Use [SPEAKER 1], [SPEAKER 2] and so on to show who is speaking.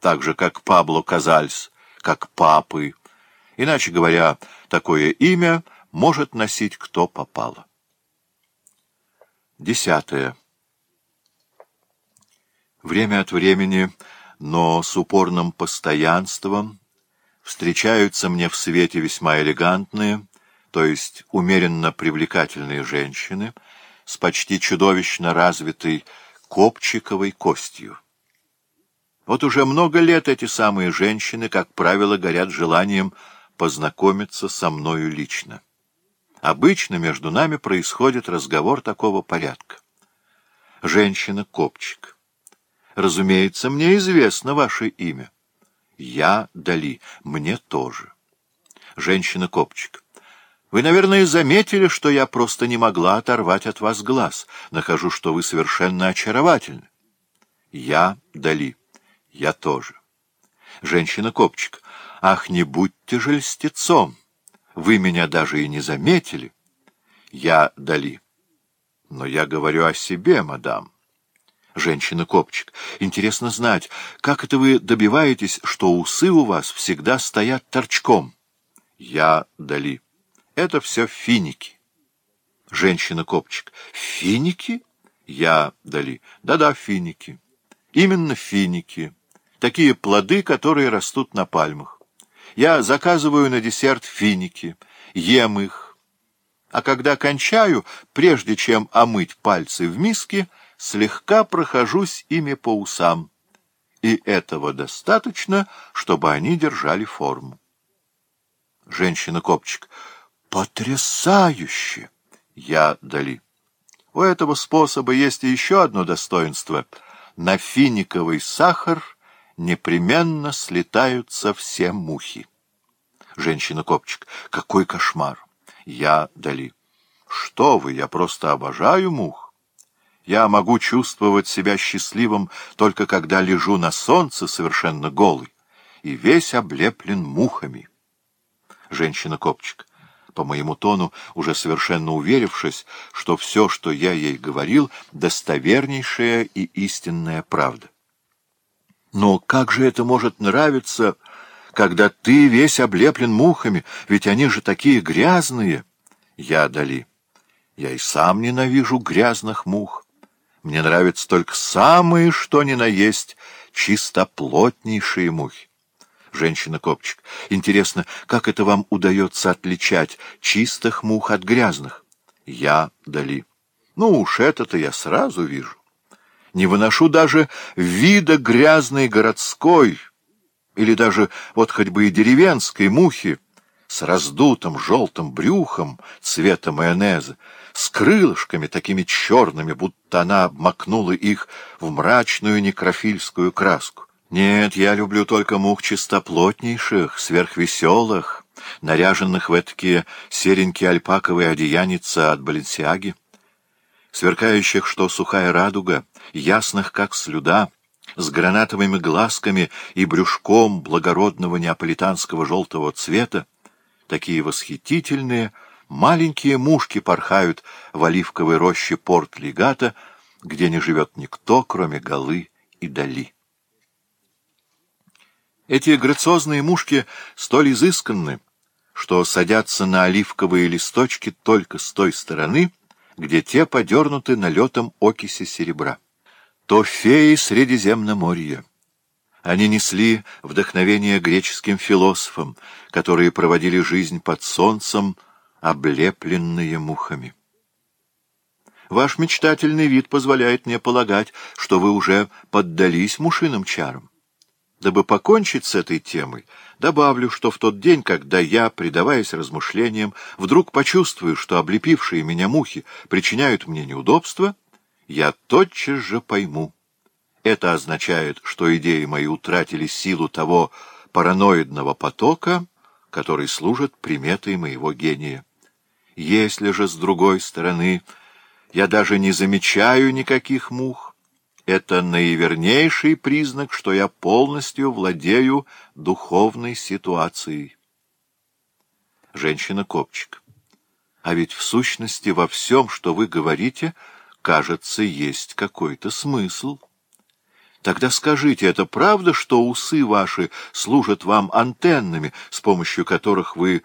[SPEAKER 1] так же, как Пабло Казальс, как папы. Иначе говоря, такое имя может носить кто попало. Десятое. Время от времени, но с упорным постоянством, встречаются мне в свете весьма элегантные, то есть умеренно привлекательные женщины, с почти чудовищно развитой копчиковой костью. Вот уже много лет эти самые женщины, как правило, горят желанием познакомиться со мною лично. Обычно между нами происходит разговор такого порядка. Женщина-копчик. Разумеется, мне известно ваше имя. Я Дали. Мне тоже. Женщина-копчик. Вы, наверное, заметили, что я просто не могла оторвать от вас глаз. Нахожу, что вы совершенно очаровательны. Я Дали. Я тоже. Женщина-копчик. Ах, не будьте же льстецом. Вы меня даже и не заметили. Я Дали. Но я говорю о себе, мадам. Женщина-копчик. Интересно знать, как это вы добиваетесь, что усы у вас всегда стоят торчком? Я Дали. Это все финики. Женщина-копчик. Финики? Я Дали. Да-да, финики. Именно финики такие плоды, которые растут на пальмах. Я заказываю на десерт финики, ем их. А когда кончаю, прежде чем омыть пальцы в миске, слегка прохожусь ими по усам. И этого достаточно, чтобы они держали форму. Женщина-копчик. Потрясающе! Я Дали. У этого способа есть еще одно достоинство. На финиковый сахар — непременно слетаются все мухи. Женщина-копчик. Какой кошмар! Я Дали. Что вы, я просто обожаю мух. Я могу чувствовать себя счастливым только когда лежу на солнце совершенно голый и весь облеплен мухами. Женщина-копчик, по моему тону, уже совершенно уверившись, что все, что я ей говорил, достовернейшая и истинная правда. Но как же это может нравиться, когда ты весь облеплен мухами, ведь они же такие грязные? Я Дали. Я и сам ненавижу грязных мух. Мне нравятся только самые, что ни на есть, чистоплотнейшие мухи. Женщина-копчик. Интересно, как это вам удается отличать чистых мух от грязных? Я Дали. Ну уж это-то я сразу вижу. Не выношу даже вида грязной городской или даже вот хоть бы и деревенской мухи с раздутым желтым брюхом цвета майонеза, с крылышками такими черными, будто она обмакнула их в мрачную некрофильскую краску. Нет, я люблю только мух чистоплотнейших, сверхвеселых, наряженных в такие серенькие альпаковые одеяницы от Баленсиаги сверкающих, что сухая радуга, ясных, как слюда, с гранатовыми глазками и брюшком благородного неаполитанского желтого цвета, такие восхитительные, маленькие мушки порхают в оливковой роще Порт-Легата, где не живет никто, кроме Галы и Дали. Эти грациозные мушки столь изысканны, что садятся на оливковые листочки только с той стороны, где те подернуты налетом окиси серебра. То феи Средиземноморья. Они несли вдохновение греческим философам, которые проводили жизнь под солнцем, облепленные мухами. Ваш мечтательный вид позволяет мне полагать, что вы уже поддались мушиным чарам. Дабы покончить с этой темой, добавлю, что в тот день, когда я, предаваясь размышлениям, вдруг почувствую, что облепившие меня мухи причиняют мне неудобства, я тотчас же пойму. Это означает, что идеи мои утратили силу того параноидного потока, который служит приметой моего гения. Если же, с другой стороны, я даже не замечаю никаких мух, это наивернейший признак, что я полностью владею духовной ситуацией. Женщина-копчик. А ведь в сущности во всем, что вы говорите, кажется, есть какой-то смысл. Тогда скажите, это правда, что усы ваши служат вам антеннами, с помощью которых вы